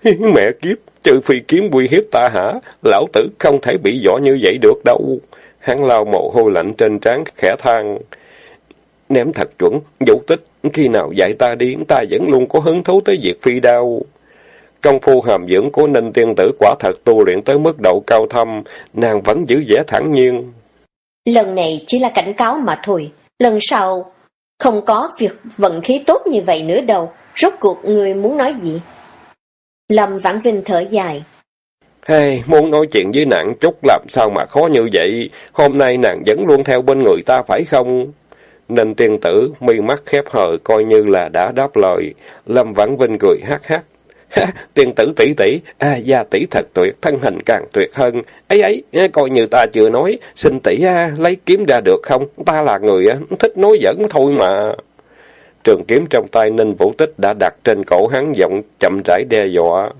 A: Mẹ kiếp, trừ phi kiếm uy hiếp ta hả? Lão tử không thể bị võ như vậy được đâu. Hắn lao mồ hôi lạnh trên trán khẽ than. Ném thật chuẩn, vũ tích, khi nào dạy ta đi, ta vẫn luôn có hứng thú tới việc phi đao. Công phu hàm dưỡng của Ninh Tiên Tử quả thật tu luyện tới mức độ cao thâm, nàng vẫn giữ vẻ thản nhiên.
B: Lần này chỉ là cảnh cáo mà thôi, lần sau không có việc vận khí tốt như vậy nữa đâu, rốt cuộc người muốn nói gì? Lâm Vãn Vinh thở dài.
A: Hey, muốn nói chuyện với nàng chút làm sao mà khó như vậy, hôm nay nàng vẫn luôn theo bên người ta phải không? Ninh tiên tử, mi mắt khép hờ coi như là đã đáp lời. Lâm Vãn Vinh cười hát hát. <laughs> Tiên tử tỷ tỷ, a gia tỷ thật tuyệt, thân hình càng tuyệt hơn. Ấy ấy, coi như ta chưa nói, xin tỷ a, lấy kiếm ra được không? Ta là người thích nói giỡn thôi mà. Trường kiếm trong tay Ninh Vũ Tích đã đặt trên cổ hắn giọng chậm rãi đe dọa.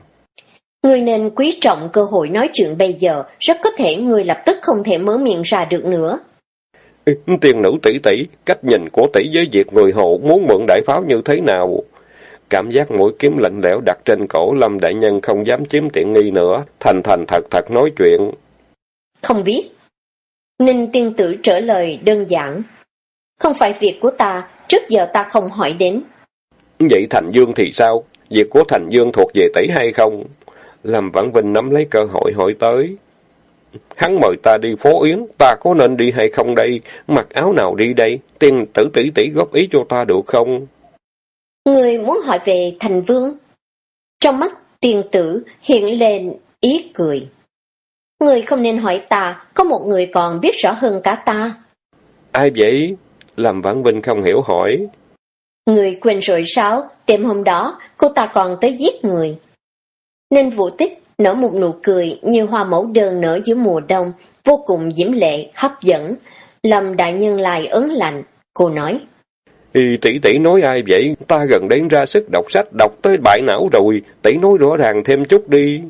B: Người nên quý trọng cơ hội nói chuyện bây giờ, rất có thể người lập tức không thể mở miệng ra được nữa.
A: Tiên nữ tỷ tỷ, cách nhìn của tỷ với việc người hộ muốn mượn đại pháo như thế nào? Cảm giác mũi kiếm lạnh lẽo đặt trên cổ Lâm Đại Nhân không dám chiếm tiện nghi nữa, thành thành thật thật nói chuyện.
B: Không biết. Ninh tiên tử trả lời đơn giản. Không phải việc của ta, trước giờ ta không hỏi đến.
A: Vậy Thành Dương thì sao? Việc của Thành Dương thuộc về tỷ hay không? Lâm Vãn Vinh nắm lấy cơ hội hỏi tới. Hắn mời ta đi phố Yến, ta có nên đi hay không đây? Mặc áo nào đi đây? Tiên tử tỷ tỷ góp ý cho ta được không?
B: Người muốn hỏi về thành vương. Trong mắt tiền tử hiện lên ý cười. Người không nên hỏi ta, có một người còn biết rõ hơn cả ta.
A: Ai vậy? Làm Vãn Vinh không hiểu hỏi.
B: Người quên rồi sao? Đêm hôm đó, cô ta còn tới giết người. Nên vụ tích nở một nụ cười như hoa mẫu đơn nở giữa mùa đông, vô cùng diễm lệ, hấp dẫn. Lâm đại nhân lại ấn lạnh, cô nói.
A: Thì tỷ tỷ nói ai vậy? Ta gần đến ra sức đọc sách, đọc tới bại não rồi. Tỷ nói rõ ràng thêm chút đi.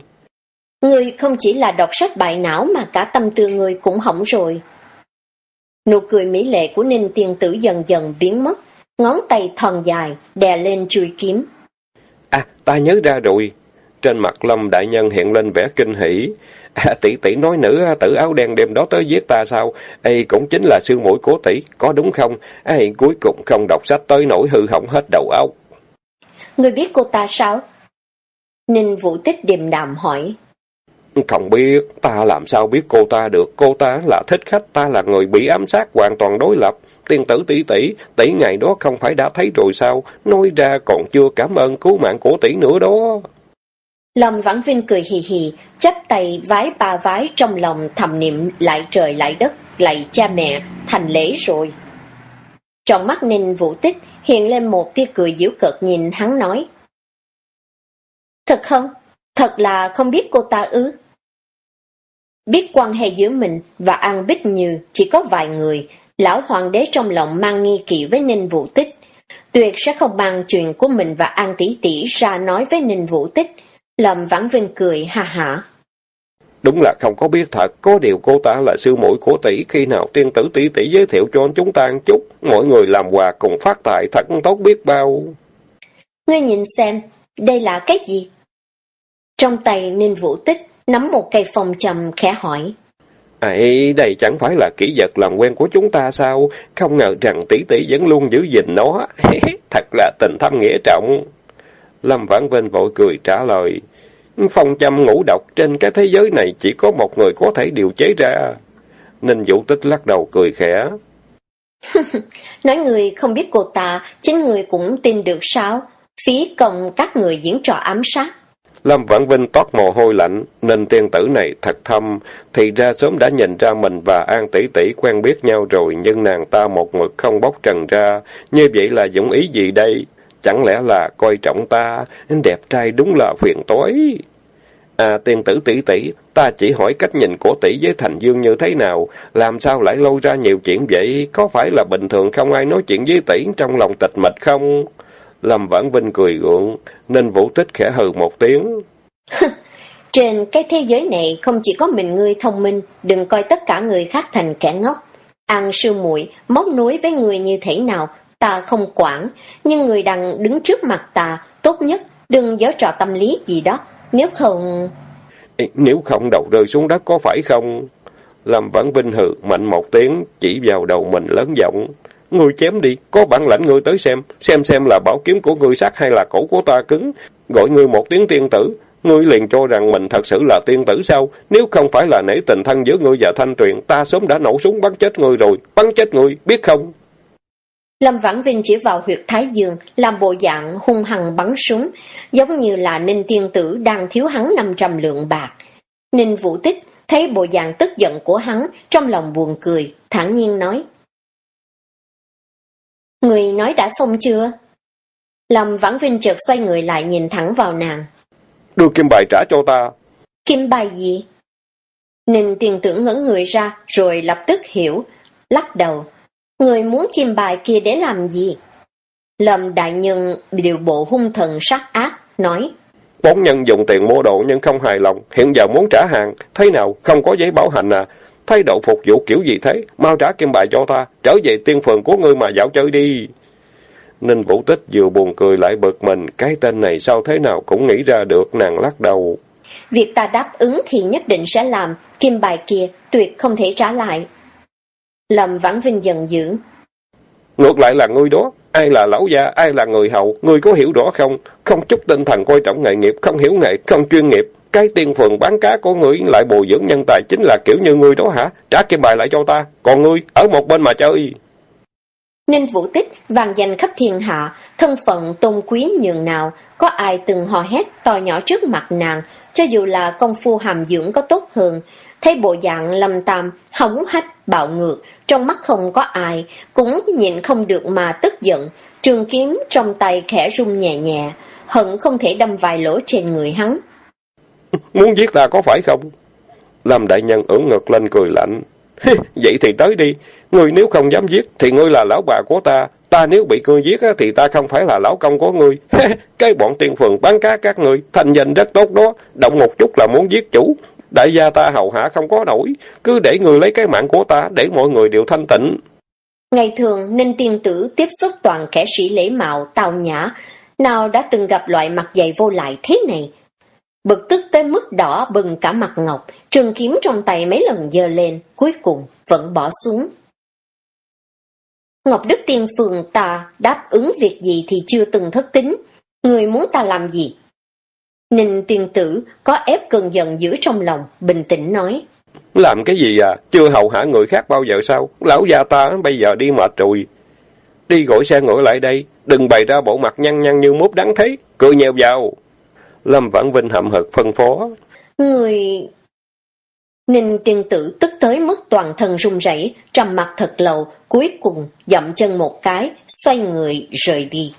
B: Người không chỉ là đọc sách bại não mà cả tâm tư người cũng hỏng rồi. Nụ cười mỹ lệ của Ninh Tiên Tử dần dần biến mất, ngón tay thon dài, đè lên chui kiếm.
A: À, ta nhớ ra rồi. Trên mặt Lâm Đại Nhân hiện lên vẻ kinh hỉ. À, <laughs> tỷ tỷ nói nữ tử áo đen đêm đó tới giết ta sao? Ê, cũng chính là sư mũi của tỷ, có đúng không? Ê, cuối cùng không đọc sách tới nỗi hư hỏng hết đầu óc.
B: Người biết cô ta sao? Ninh Vũ Tích điềm đạm hỏi.
A: Không biết, ta làm sao biết cô ta được, cô ta là thích khách, ta là người bị ám sát hoàn toàn đối lập. Tiên tử tỷ tỷ, tỷ ngày đó không phải đã thấy rồi sao, nói ra còn chưa cảm ơn cứu mạng của tỷ nữa đó.
B: Lâm Vãn Vinh cười hì hì, chắp tay vái ba vái trong lòng thầm niệm lại trời lại đất, lại cha mẹ, thành lễ rồi. Trong mắt Ninh Vũ Tích hiện lên một tia cười giễu cợt nhìn hắn nói. Thật không? Thật là không biết cô ta ư? Biết quan hệ giữa mình và An Bích Như chỉ có vài người, lão hoàng đế trong lòng mang nghi kỵ với Ninh Vũ Tích. Tuyệt sẽ không mang chuyện của mình và An Tỷ Tỷ ra nói với Ninh Vũ Tích. Lâm Vãn Vinh cười ha hả.
A: Đúng là không có biết thật, có điều cô ta là sư muội của tỷ, khi nào tiên tử tỷ tỷ giới thiệu cho chúng ta chút, mọi người làm quà cùng phát tài thật tốt biết bao.
B: Ngươi nhìn xem, đây là cái gì? Trong tay Ninh Vũ Tích nắm một cây phong trầm khẽ hỏi.
A: Ấy, đây chẳng phải là kỹ vật làm quen của chúng ta sao? Không ngờ rằng tỷ tỷ vẫn luôn giữ gìn nó. <laughs> Thật là tình thâm nghĩa trọng. Lâm Vãn Vinh vội cười trả lời. Phong châm ngũ độc trên cái thế giới này chỉ có một người có thể điều chế ra. Ninh Vũ Tích lắc đầu cười khẽ. <laughs>
B: Nói người không biết cô ta, chính người cũng tin được sao? Phí công các người diễn trò ám sát.
A: Lâm Vãn Vinh toát mồ hôi lạnh, nên tiên tử này thật thâm, thì ra sớm đã nhìn ra mình và An tỷ tỷ quen biết nhau rồi, nhưng nàng ta một mực không bóc trần ra, như vậy là dụng ý gì đây? Chẳng lẽ là coi trọng ta, đẹp trai đúng là phiền tối. À, tiên tử tỷ tỷ, ta chỉ hỏi cách nhìn của tỷ với Thành Dương như thế nào, làm sao lại lâu ra nhiều chuyện vậy, có phải là bình thường không ai nói chuyện với tỷ trong lòng tịch mịch không? Lâm Vãn Vinh cười gượng, nên vũ tích khẽ hừ một tiếng.
B: Trên cái thế giới này không chỉ có mình ngươi thông minh, đừng coi tất cả người khác thành kẻ ngốc. Ăn sư muội móc nối với người như thế nào, ta không quản, nhưng người đang đứng trước mặt ta, tốt nhất đừng giở trò tâm lý gì đó, nếu không...
A: Nếu không đầu rơi xuống đất có phải không? Lâm Vãn Vinh hừ mạnh một tiếng, chỉ vào đầu mình lớn giọng. Ngươi chém đi, có bản lãnh ngươi tới xem, xem xem là bảo kiếm của ngươi sắc hay là cổ của ta cứng. Gọi ngươi một tiếng tiên tử, ngươi liền cho rằng mình thật sự là tiên tử sao? Nếu không phải là nể tình thân giữa ngươi và Thanh truyền ta sớm đã nổ súng bắn chết ngươi rồi, bắn chết ngươi, biết không?
B: Lâm Vãn Vinh chỉ vào huyệt Thái Dương, làm bộ dạng hung hăng bắn súng, giống như là Ninh Tiên Tử đang thiếu hắn 500 lượng bạc. Ninh Vũ Tích thấy bộ dạng tức giận của hắn, trong lòng buồn cười, thản nhiên nói. Người nói đã xong chưa? Lâm Vãn Vinh chợt xoay người lại nhìn thẳng vào nàng.
A: đưa kim bài trả cho ta.
B: Kim bài gì? Ninh tiền tưởng ngẩn người ra, rồi lập tức hiểu, lắc đầu. Người muốn kim bài kia để làm gì? Lâm đại nhân điều bộ hung thần sát ác, nói.
A: Bốn nhân dùng tiền mua đồ nhưng không hài lòng, hiện giờ muốn trả hàng, thế nào, không có giấy bảo hành à? Thái độ phục vụ kiểu gì thế? Mau trả kim bài cho ta, trở về tiên phường của ngươi mà dạo chơi đi. Ninh Vũ Tích vừa buồn cười lại bực mình, cái tên này sao thế nào cũng nghĩ ra được, nàng lắc đầu.
B: Việc ta đáp ứng thì nhất định sẽ làm, kim bài kia tuyệt không thể trả lại. Lâm Vãn Vinh giận dữ.
A: Ngược lại là ngươi đó, ai là lão gia, ai là người hậu, ngươi có hiểu rõ không? Không chút tinh thần coi trọng nghề nghiệp, không hiểu nghệ, không chuyên nghiệp. Cái tiên phường bán cá của ngươi lại bồi dưỡng nhân tài chính là kiểu như ngươi đó hả? Trả kim bài lại cho ta, còn ngươi ở một bên mà chơi.
B: Ninh Vũ Tích vàng danh khắp thiên hạ, thân phận tôn quý nhường nào, có ai từng hò hét to nhỏ trước mặt nàng, cho dù là công phu hàm dưỡng có tốt hơn, thấy bộ dạng lâm tam, hống hách, bạo ngược, trong mắt không có ai, cũng nhịn không được mà tức giận, trường kiếm trong tay khẽ rung nhẹ nhẹ, hận không thể đâm vài lỗ trên người hắn.
A: Muốn giết ta có phải không? Lâm đại nhân ưỡn ngực lên cười lạnh. Vậy thì tới đi, ngươi nếu không dám giết thì ngươi là lão bà của ta, ta nếu bị ngươi giết thì ta không phải là lão công của ngươi. cái bọn tiên phường bán cá các ngươi, thành danh rất tốt đó, động một chút là muốn giết chủ. Đại gia ta hầu hạ không có nổi, cứ để người lấy cái mạng của ta để mọi người đều thanh tịnh.
B: Ngày thường, Ninh Tiên Tử tiếp xúc toàn kẻ sĩ lễ mạo, tào nhã, nào đã từng gặp loại mặt dày vô lại thế này. Bực tức tới mức đỏ bừng cả mặt ngọc, trường kiếm trong tay mấy lần dơ lên, cuối cùng vẫn bỏ xuống. Ngọc Đức Tiên Phường ta đáp ứng việc gì thì chưa từng thất tính, người muốn ta làm gì? Ninh tiên tử có ép cơn giận giữ trong lòng, bình tĩnh nói.
A: Làm cái gì à? Chưa hầu hạ người khác bao giờ sao? Lão già ta bây giờ đi mệt rồi. Đi gọi xe ngựa lại đây, đừng bày ra bộ mặt nhăn nhăn như mốt đắng thế, cười nhèo vào. Lâm Vãn Vinh hậm hực phân phó.
B: Người... Ninh tiên tử tức tới mức toàn thân run rẩy, trầm mặt thật lâu, cuối cùng dậm chân một cái, xoay người rời đi.